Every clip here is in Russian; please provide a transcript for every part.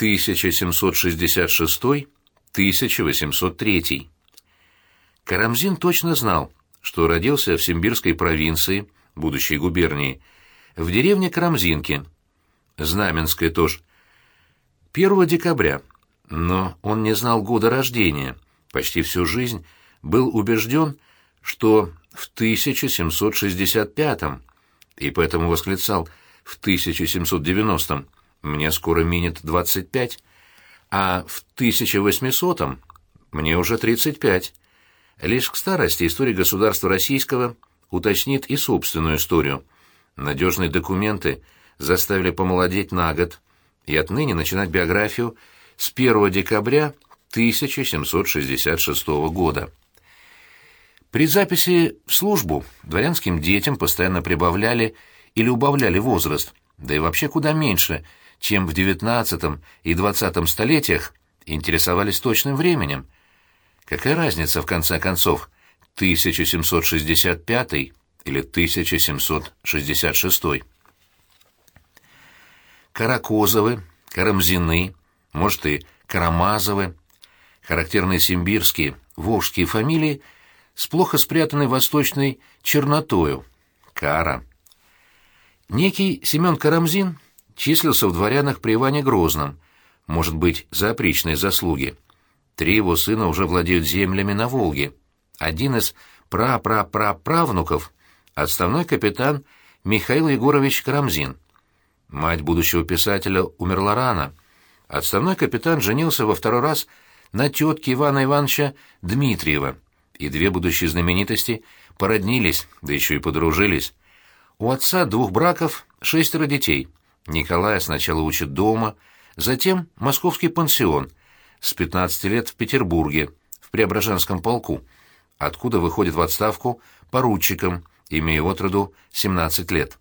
1766-1803. Карамзин точно знал, что родился в Симбирской провинции, будущей губернии, в деревне Карамзинки, Знаменская тоже, 1 декабря, но он не знал года рождения, почти всю жизнь был убежден, что в 1765-м, и поэтому восклицал в 1790-м «мне скоро минет 25», а в 1800-м «мне уже 35». Лишь к старости история государства российского уточнит и собственную историю. Надежные документы заставили помолодеть на год и отныне начинать биографию с 1 декабря 1766 года. При записи в службу дворянским детям постоянно прибавляли или убавляли возраст, да и вообще куда меньше, чем в XIX и XX столетиях интересовались точным временем. Какая разница, в конце концов, 1765 или 1766? Каракозовы, Карамзины, может и Карамазовы, характерные симбирские, волжские фамилии с плохо спрятанной восточной чернотою — Кара. Некий Семен Карамзин числился в дворянах при Иване Грозном, может быть, за опричные заслуги. Три его сына уже владеют землями на Волге. Один из пра-пра-пра-правнуков — отставной капитан Михаил Егорович Карамзин — Мать будущего писателя умерла рано. Отставной капитан женился во второй раз на тетке Ивана Ивановича Дмитриева, и две будущие знаменитости породнились, да еще и подружились. У отца двух браков шестеро детей. Николая сначала учат дома, затем московский пансион, с 15 лет в Петербурге, в Преображенском полку, откуда выходит в отставку поручиком, имея отроду 17 лет.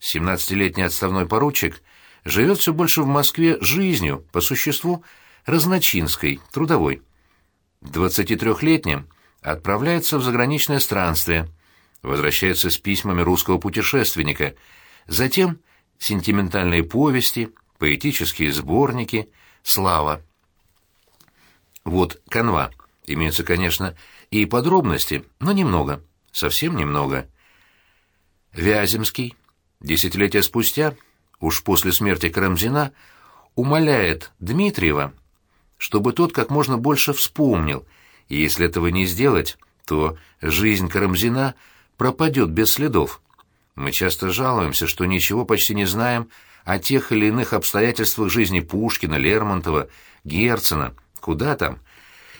Семнадцатилетний отставной поручик живет все больше в Москве жизнью, по существу, разночинской, трудовой. Двадцатитрехлетним отправляется в заграничное странствие, возвращается с письмами русского путешественника, затем сентиментальные повести, поэтические сборники, слава. Вот канва. Имеются, конечно, и подробности, но немного, совсем немного. Вяземский, Десятилетия спустя, уж после смерти Карамзина, умоляет Дмитриева, чтобы тот как можно больше вспомнил, и если этого не сделать, то жизнь Карамзина пропадет без следов. Мы часто жалуемся, что ничего почти не знаем о тех или иных обстоятельствах жизни Пушкина, Лермонтова, Герцена, куда там.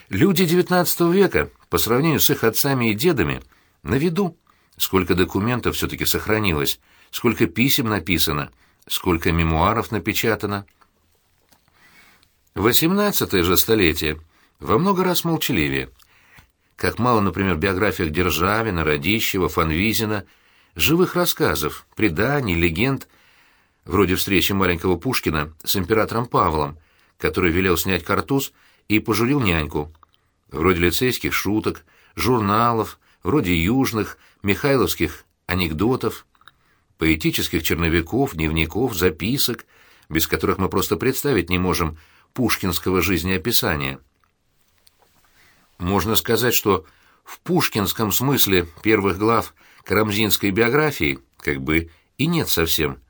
Люди XIX века, по сравнению с их отцами и дедами, на виду. Сколько документов все-таки сохранилось – сколько писем написано, сколько мемуаров напечатано. Восемнадцатое же столетие во много раз молчаливее. Как мало, например, в биографиях Державина, Радищева, Фанвизина, живых рассказов, преданий, легенд, вроде встречи маленького Пушкина с императором Павлом, который велел снять картуз и пожурил няньку, вроде лицейских шуток, журналов, вроде южных, михайловских анекдотов поэтических черновиков, дневников, записок, без которых мы просто представить не можем пушкинского жизнеописания. Можно сказать, что в пушкинском смысле первых глав карамзинской биографии как бы и нет совсем.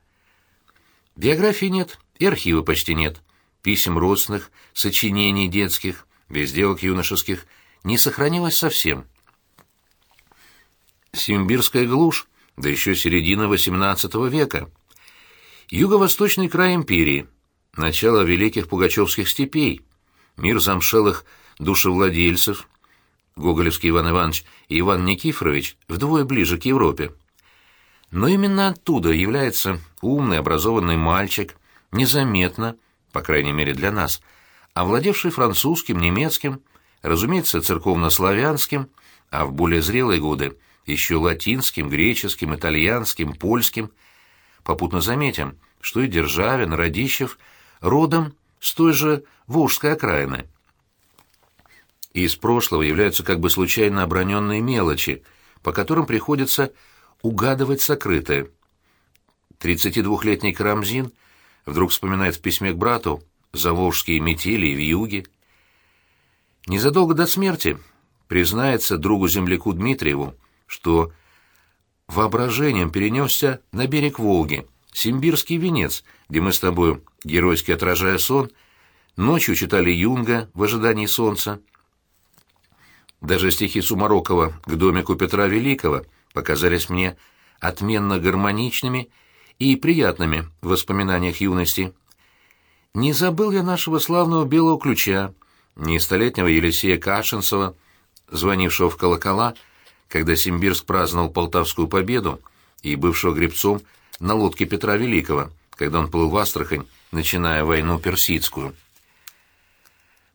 Биографии нет, и архива почти нет. Писем родственных, сочинений детских, безделок юношеских не сохранилось совсем. Симбирская глушь да еще середина XVIII века. Юго-восточный край империи, начало великих пугачевских степей, мир замшелых душевладельцев, Гоголевский Иван Иванович и Иван Никифорович вдвое ближе к Европе. Но именно оттуда является умный, образованный мальчик, незаметно, по крайней мере для нас, овладевший французским, немецким, разумеется, церковно-славянским, а в более зрелые годы – еще латинским, греческим, итальянским, польским. Попутно заметим, что и Державин, Радищев родом с той же Волжской окраины. Из прошлого являются как бы случайно оброненные мелочи, по которым приходится угадывать сокрытое. 32-летний Карамзин вдруг вспоминает в письме к брату заволжские метели и вьюги. Незадолго до смерти признается другу-земляку Дмитриеву, что воображением перенесся на берег Волги, Симбирский венец, где мы с тобою, геройски отражая сон, ночью читали Юнга в ожидании солнца. Даже стихи Сумарокова к домику Петра Великого показались мне отменно гармоничными и приятными в воспоминаниях юности. Не забыл я нашего славного белого ключа, ни столетнего Елисея Кашинцева, звонившего в колокола, когда Симбирск праздновал Полтавскую победу, и бывшего гребцом на лодке Петра Великого, когда он плыл в Астрахань, начиная войну персидскую.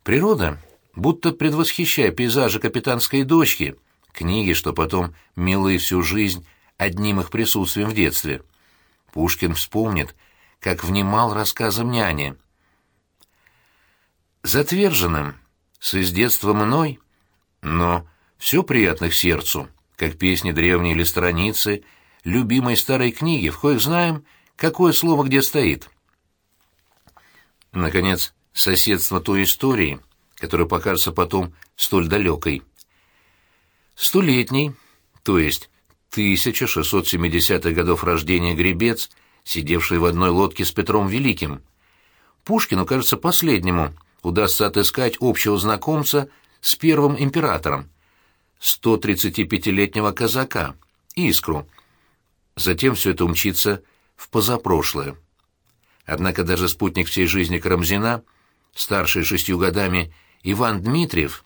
Природа, будто предвосхищая пейзажи капитанской дочки, книги, что потом милы всю жизнь одним их присутствием в детстве. Пушкин вспомнит, как внимал рассказам няни. Затверженным, с из детства мной, но все приятно к сердцу, как песни древние или страницы, любимой старой книги, в коих знаем, какое слово где стоит. Наконец, соседство той истории, которая покажется потом столь далекой. Столетний, то есть 1670-х годов рождения гребец, сидевший в одной лодке с Петром Великим. Пушкину, кажется, последнему удастся отыскать общего знакомца с первым императором, 135-летнего казака, Искру. Затем все это умчится в позапрошлое. Однако даже спутник всей жизни Карамзина, старший шестью годами Иван Дмитриев,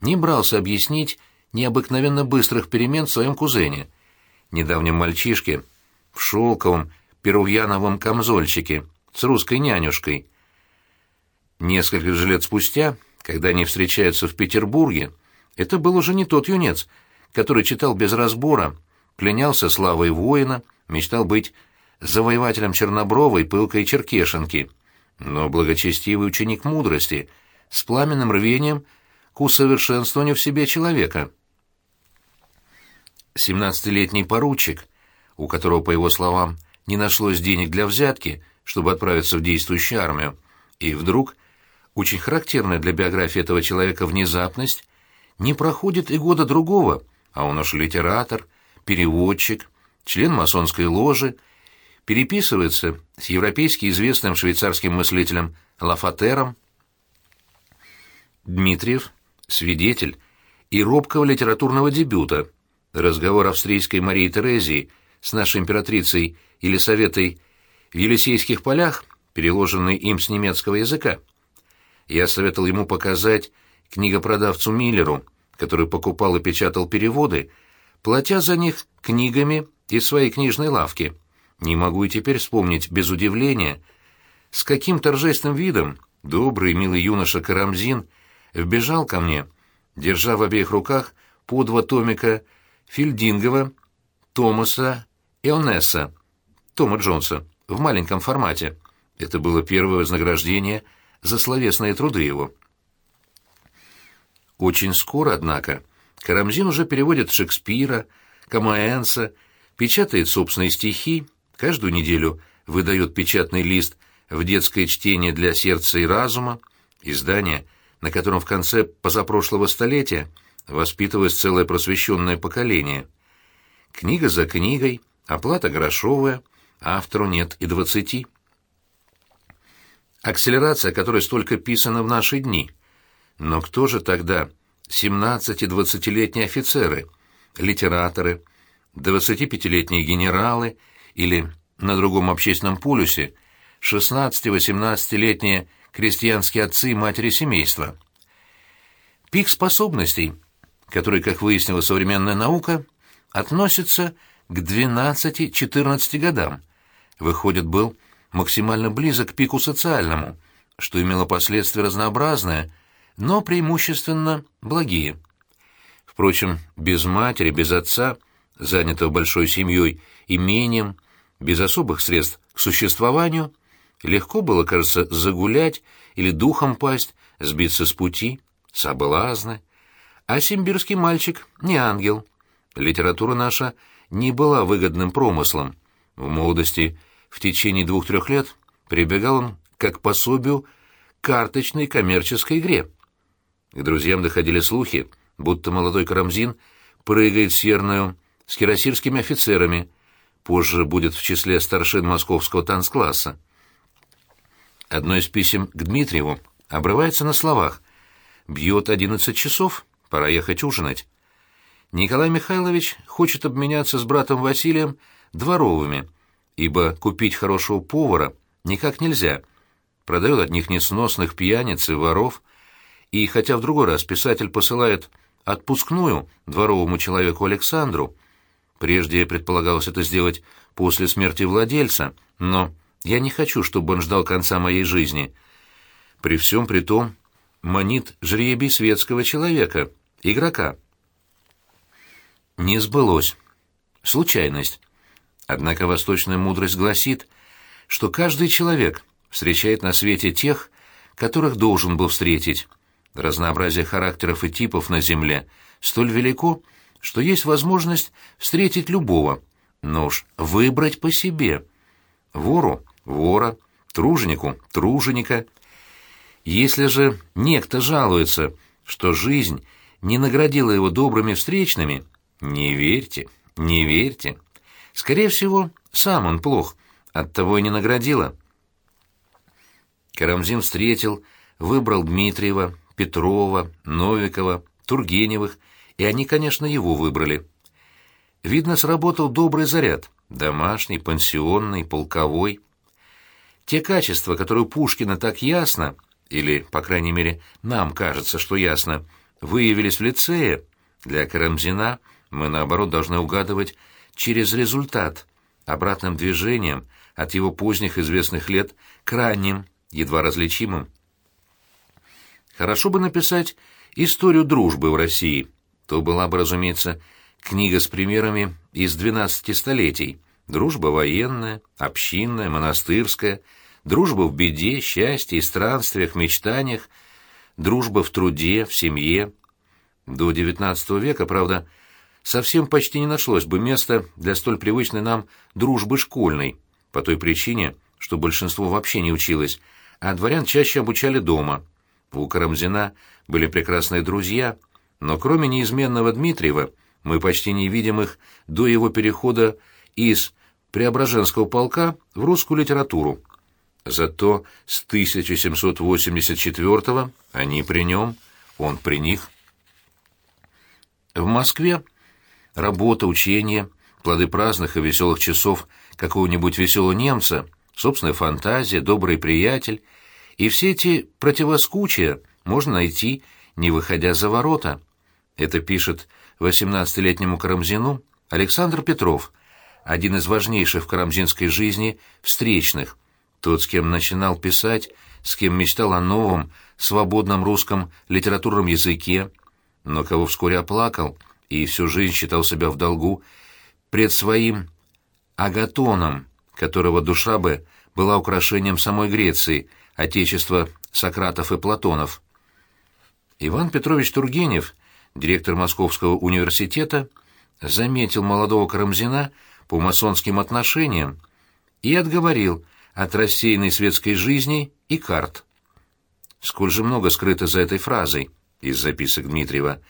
не брался объяснить необыкновенно быстрых перемен в своем кузене, недавнем мальчишке, в шелковом перувьяновом камзольчике, с русской нянюшкой. Несколько же лет спустя, когда они встречаются в Петербурге, это был уже не тот юнец, который читал без разбора, пленялся славой воина, мечтал быть завоевателем Чернобровой пылкой черкешенки, но благочестивый ученик мудрости, с пламенным рвением к усовершенствованию в себе человека. Семнадцатилетний поручик, у которого, по его словам, не нашлось денег для взятки, чтобы отправиться в действующую армию, и вдруг, очень характерная для биографии этого человека внезапность, не проходит и года другого, а он уж литератор, переводчик, член масонской ложи, переписывается с европейски известным швейцарским мыслителем Лафатером. Дмитриев — свидетель и робкого литературного дебюта, разговор австрийской Марии Терезии с нашей императрицей Елисаветой в Елисейских полях, переложенный им с немецкого языка. Я советовал ему показать книгопродавцу Миллеру, который покупал и печатал переводы, платя за них книгами из своей книжной лавки. Не могу и теперь вспомнить без удивления, с каким торжественным видом добрый милый юноша Карамзин вбежал ко мне, держа в обеих руках по два томика Фильдингова, Томаса и Онесса, Тома Джонса, в маленьком формате. Это было первое вознаграждение за словесные труды его. Очень скоро, однако, Карамзин уже переводит Шекспира, Камаэнса, печатает собственные стихи, каждую неделю выдает печатный лист в детское чтение для сердца и разума, издание, на котором в конце позапрошлого столетия воспитывалось целое просвещенное поколение. Книга за книгой, оплата грошовая, автору нет и двадцати. Акселерация, которой столько писано в наши дни. Но кто же тогда 17-20-летние офицеры, литераторы, 25-летние генералы или, на другом общественном полюсе, 16-18-летние крестьянские отцы и матери семейства? Пик способностей, который, как выяснила современная наука, относится к 12-14 годам, выходит, был максимально близок к пику социальному, что имело последствия разнообразные, но преимущественно благие. Впрочем, без матери, без отца, занятого большой семьей, имением, без особых средств к существованию, легко было, кажется, загулять или духом пасть, сбиться с пути, соблазны. А симбирский мальчик не ангел. Литература наша не была выгодным промыслом. В молодости – в течение двух-трех лет прибегал он как пособию карточной коммерческой игре. К друзьям доходили слухи, будто молодой Карамзин прыгает серную с кирасирскими офицерами, позже будет в числе старшин московского танцкласса. Одно из писем к Дмитриеву обрывается на словах «Бьет одиннадцать часов, пора ехать ужинать». Николай Михайлович хочет обменяться с братом Василием дворовыми, ибо купить хорошего повара никак нельзя. Продает от них несносных пьяниц и воров, и хотя в другой раз писатель посылает отпускную дворовому человеку Александру, прежде предполагалось это сделать после смерти владельца, но я не хочу, чтобы он ждал конца моей жизни. При всем при том манит жребий светского человека, игрока. Не сбылось. Случайность. Однако восточная мудрость гласит, что каждый человек встречает на свете тех, которых должен был встретить. Разнообразие характеров и типов на Земле столь велико, что есть возможность встретить любого, но уж выбрать по себе. Вору — вора, труженику — труженика. Если же некто жалуется, что жизнь не наградила его добрыми встречными, не верьте, не верьте. Скорее всего, сам он плох, оттого и не наградила. Карамзин встретил, выбрал Дмитриева, Петрова, Новикова, Тургеневых, и они, конечно, его выбрали. Видно, сработал добрый заряд, домашний, пансионный, полковой. Те качества, которые у Пушкина так ясно, или, по крайней мере, нам кажется, что ясно, выявились в лицее, для Карамзина мы, наоборот, должны угадывать через результат, обратным движением от его поздних известных лет к ранним, едва различимым. Хорошо бы написать историю дружбы в России. То была бы, разумеется, книга с примерами из двенадцати столетий. Дружба военная, общинная, монастырская, дружба в беде, счастье странствиях, мечтаниях, дружба в труде, в семье. До XIX века, правда, совсем почти не нашлось бы места для столь привычной нам дружбы школьной, по той причине, что большинство вообще не училось, а дворян чаще обучали дома. У Карамзина были прекрасные друзья, но кроме неизменного Дмитриева мы почти не видим их до его перехода из Преображенского полка в русскую литературу. Зато с 1784 они при нем, он при них. В Москве работа, учение, плоды праздных и веселых часов какого-нибудь веселого немца, собственная фантазия, добрый приятель, и все эти противоскучия можно найти, не выходя за ворота. Это пишет 18-летнему Карамзину Александр Петров, один из важнейших в карамзинской жизни встречных, тот, с кем начинал писать, с кем мечтал о новом, свободном русском литературном языке, но кого вскоре оплакал — и всю жизнь считал себя в долгу пред своим Агатоном, которого душа бы была украшением самой Греции, отечества Сократов и Платонов. Иван Петрович Тургенев, директор Московского университета, заметил молодого Карамзина по масонским отношениям и отговорил от рассеянной светской жизни и карт. Сколь же много скрыто за этой фразой из записок Дмитриева.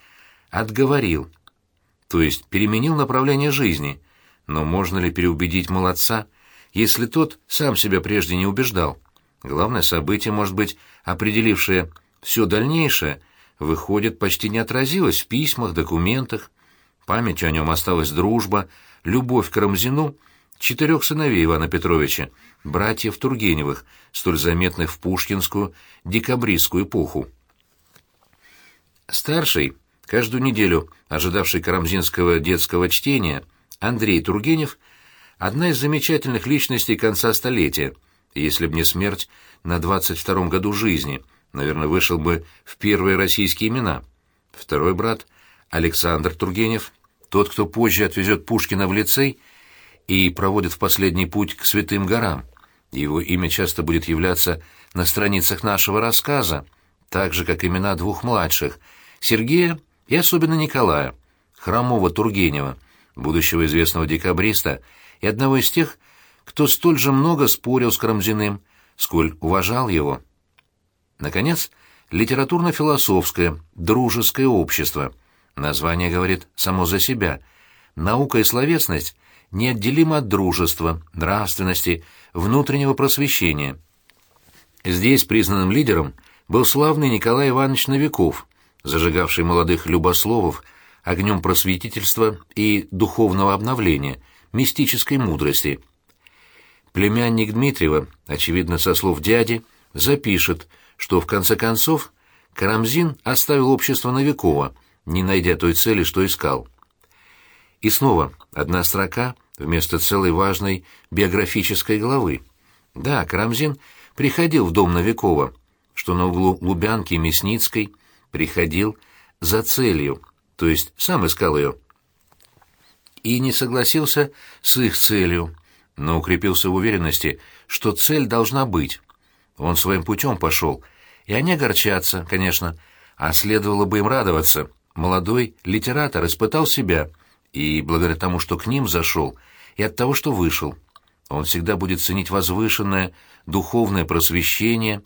«Отговорил» то есть переменил направление жизни. Но можно ли переубедить молодца, если тот сам себя прежде не убеждал? Главное событие, может быть, определившее все дальнейшее, выходит, почти не отразилось в письмах, документах. Памятью о нем осталась дружба, любовь к Рамзину, четырех сыновей Ивана Петровича, братьев Тургеневых, столь заметных в пушкинскую декабристскую эпоху. Старший Каждую неделю ожидавший карамзинского детского чтения, Андрей Тургенев — одна из замечательных личностей конца столетия. Если б не смерть на 22-м году жизни, наверное, вышел бы в первые российские имена. Второй брат — Александр Тургенев, тот, кто позже отвезет Пушкина в лицей и проводит в последний путь к Святым горам. Его имя часто будет являться на страницах нашего рассказа, так же, как имена двух младших — Сергея и особенно Николая, хромого Тургенева, будущего известного декабриста и одного из тех, кто столь же много спорил с Карамзиным, сколь уважал его. Наконец, литературно-философское, дружеское общество. Название говорит само за себя. Наука и словесность неотделимы от дружества, нравственности, внутреннего просвещения. Здесь признанным лидером был славный Николай Иванович Новиков, зажигавший молодых любословов огнем просветительства и духовного обновления, мистической мудрости. Племянник Дмитриева, очевидно со слов дяди, запишет, что в конце концов Карамзин оставил общество Новикова, не найдя той цели, что искал. И снова одна строка вместо целой важной биографической главы. Да, Карамзин приходил в дом Новикова, что на углу Лубянки и Мясницкой, приходил за целью, то есть сам искал ее. И не согласился с их целью, но укрепился в уверенности, что цель должна быть. Он своим путем пошел, и они огорчатся, конечно, а следовало бы им радоваться. Молодой литератор испытал себя, и благодаря тому, что к ним зашел, и от того, что вышел. Он всегда будет ценить возвышенное, духовное просвещение,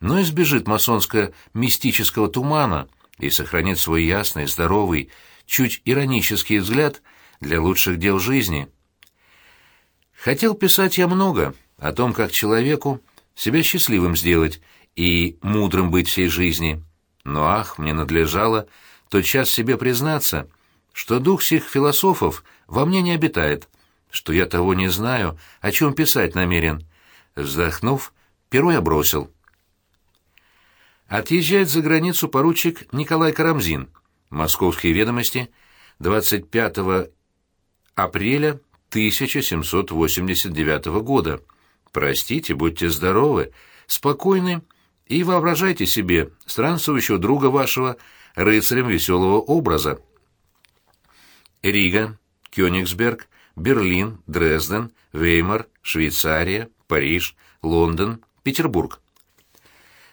но избежит масонско-мистического тумана и сохранит свой ясный, здоровый, чуть иронический взгляд для лучших дел жизни. Хотел писать я много о том, как человеку себя счастливым сделать и мудрым быть всей жизни. Но ах, мне надлежало тот час себе признаться, что дух всех философов во мне не обитает, что я того не знаю, о чем писать намерен. Вздохнув, перо я бросил. Отъезжает за границу поручик Николай Карамзин. Московские ведомости. 25 апреля 1789 года. Простите, будьте здоровы, спокойны и воображайте себе странствующего друга вашего рыцарем веселого образа. Рига, Кёнигсберг, Берлин, Дрезден, Веймар, Швейцария, Париж, Лондон, Петербург.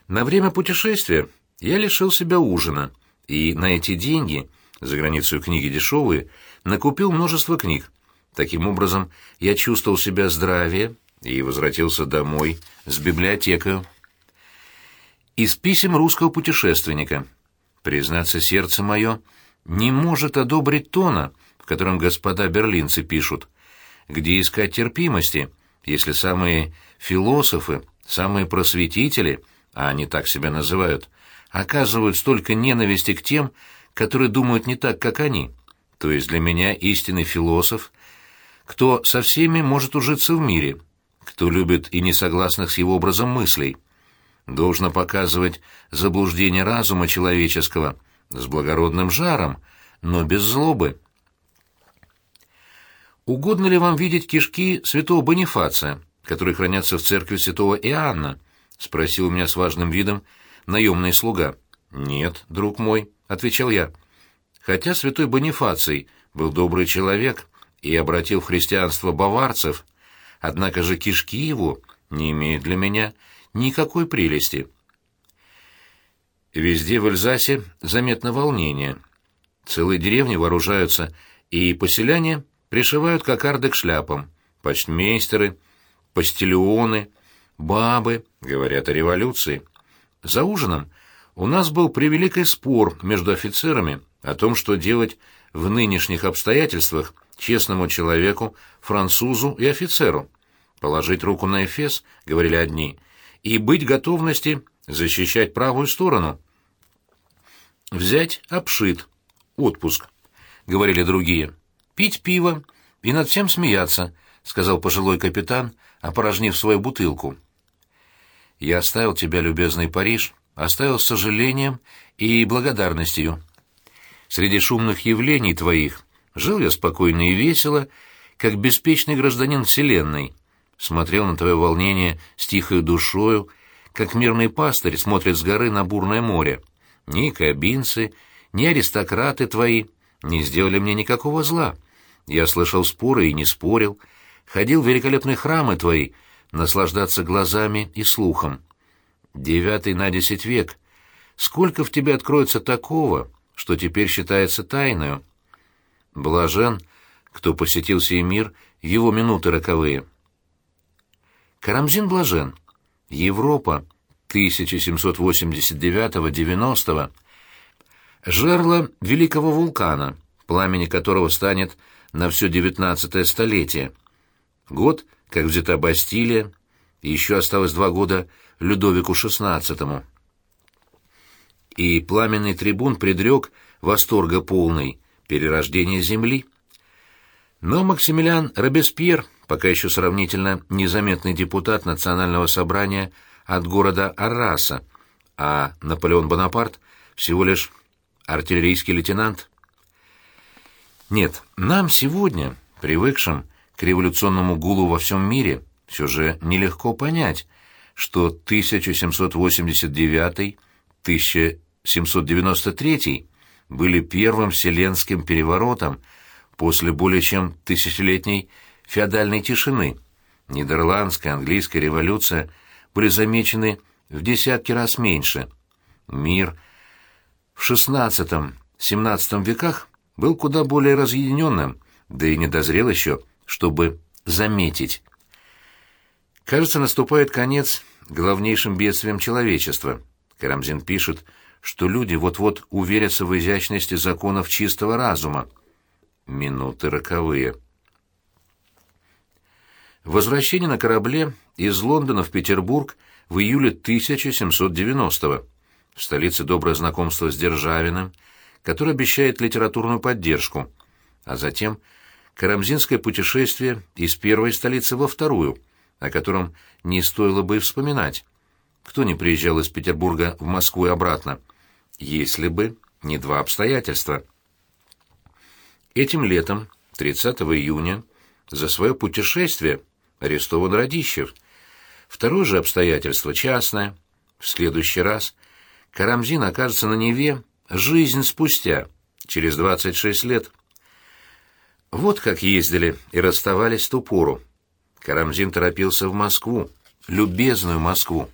На время путешествия я лишил себя ужина, и на эти деньги, за границей книги дешевые, накупил множество книг. Таким образом, я чувствовал себя здравее и возвратился домой с библиотекой. Из писем русского путешественника. Признаться, сердце мое не может одобрить тона, в котором господа берлинцы пишут. Где искать терпимости, если самые философы, самые просветители, а они так себя называют, оказывают столько ненависти к тем, которые думают не так, как они? То есть для меня истинный философ, кто со всеми может ужиться в мире, кто любит и не согласных с его образом мыслей. Должно показывать заблуждение разума человеческого с благородным жаром, но без злобы. Угодно ли вам видеть кишки святого Бонифация, которые хранятся в церкви святого Иоанна? спросил у меня с важным видом наемный слуга. Нет, друг мой, отвечал я. Хотя святой Бонифаций был добрый человек и обратил в христианство баварцев, однако же кишки его не имеют для меня никакой прелести. Везде в Эльзасе заметно волнение. Целые деревни вооружаются, и поселяне пришивают кокарды к шляпам. Почтмейстеры, постелионы, бабы говорят о революции. За ужином у нас был превеликий спор между офицерами о том, что делать в нынешних обстоятельствах честному человеку, французу и офицеру. Положить руку на эфес, говорили одни, и быть готовности защищать правую сторону. Взять обшит, отпуск, говорили другие пить пиво и над всем смеяться», — сказал пожилой капитан, опорожнив свою бутылку. «Я оставил тебя, любезный Париж, оставил с сожалением и благодарностью. Среди шумных явлений твоих жил я спокойно и весело, как беспечный гражданин Вселенной, смотрел на твое волнение с тихой душою, как мирный пастырь смотрит с горы на бурное море. Ни кабинцы, ни аристократы твои не сделали мне никакого зла. Я слышал споры и не спорил, ходил в великолепные храмы твои, наслаждаться глазами и слухом. Девятый на десять век. Сколько в тебе откроется такого, что теперь считается тайною? Блажен, кто посетил сей мир, его минуты роковые. Карамзин блажен. Европа, 1789-90 жерло великого вулкана, пламени которого станет на все девятнадцатое столетие. Год, как взята Бастилия, и еще осталось два года Людовику XVI. И пламенный трибун предрек восторга полный перерождение земли. Но Максимилиан Робеспьер, пока еще сравнительно незаметный депутат Национального собрания от города Арраса, а Наполеон Бонапарт всего лишь артиллерийский лейтенант. Нет, нам сегодня, привыкшим к революционному гулу во всем мире, все же нелегко понять, что 1789-1793 были первым вселенским переворотом после более чем тысячелетней феодальной тишины. Нидерландская, английская революция были замечены в десятки раз меньше. Мир в XVI-XVII веках был куда более разъединенным, да и не дозрел еще, чтобы заметить. Кажется, наступает конец главнейшим бедствием человечества. Карамзин пишет, что люди вот-вот уверятся в изящности законов чистого разума. Минуты роковые. Возвращение на корабле из Лондона в Петербург в июле 1790 -го. В столице доброе знакомство с Державиным, который обещает литературную поддержку, а затем карамзинское путешествие из первой столицы во вторую, о котором не стоило бы и вспоминать. Кто не приезжал из Петербурга в Москву и обратно? если бы не два обстоятельства. Этим летом, 30 июня, за свое путешествие арестован Радищев. Второе же обстоятельство частное. В следующий раз Карамзин окажется на Неве жизнь спустя, через 26 лет. Вот как ездили и расставались в ту пору. Карамзин торопился в Москву, любезную Москву.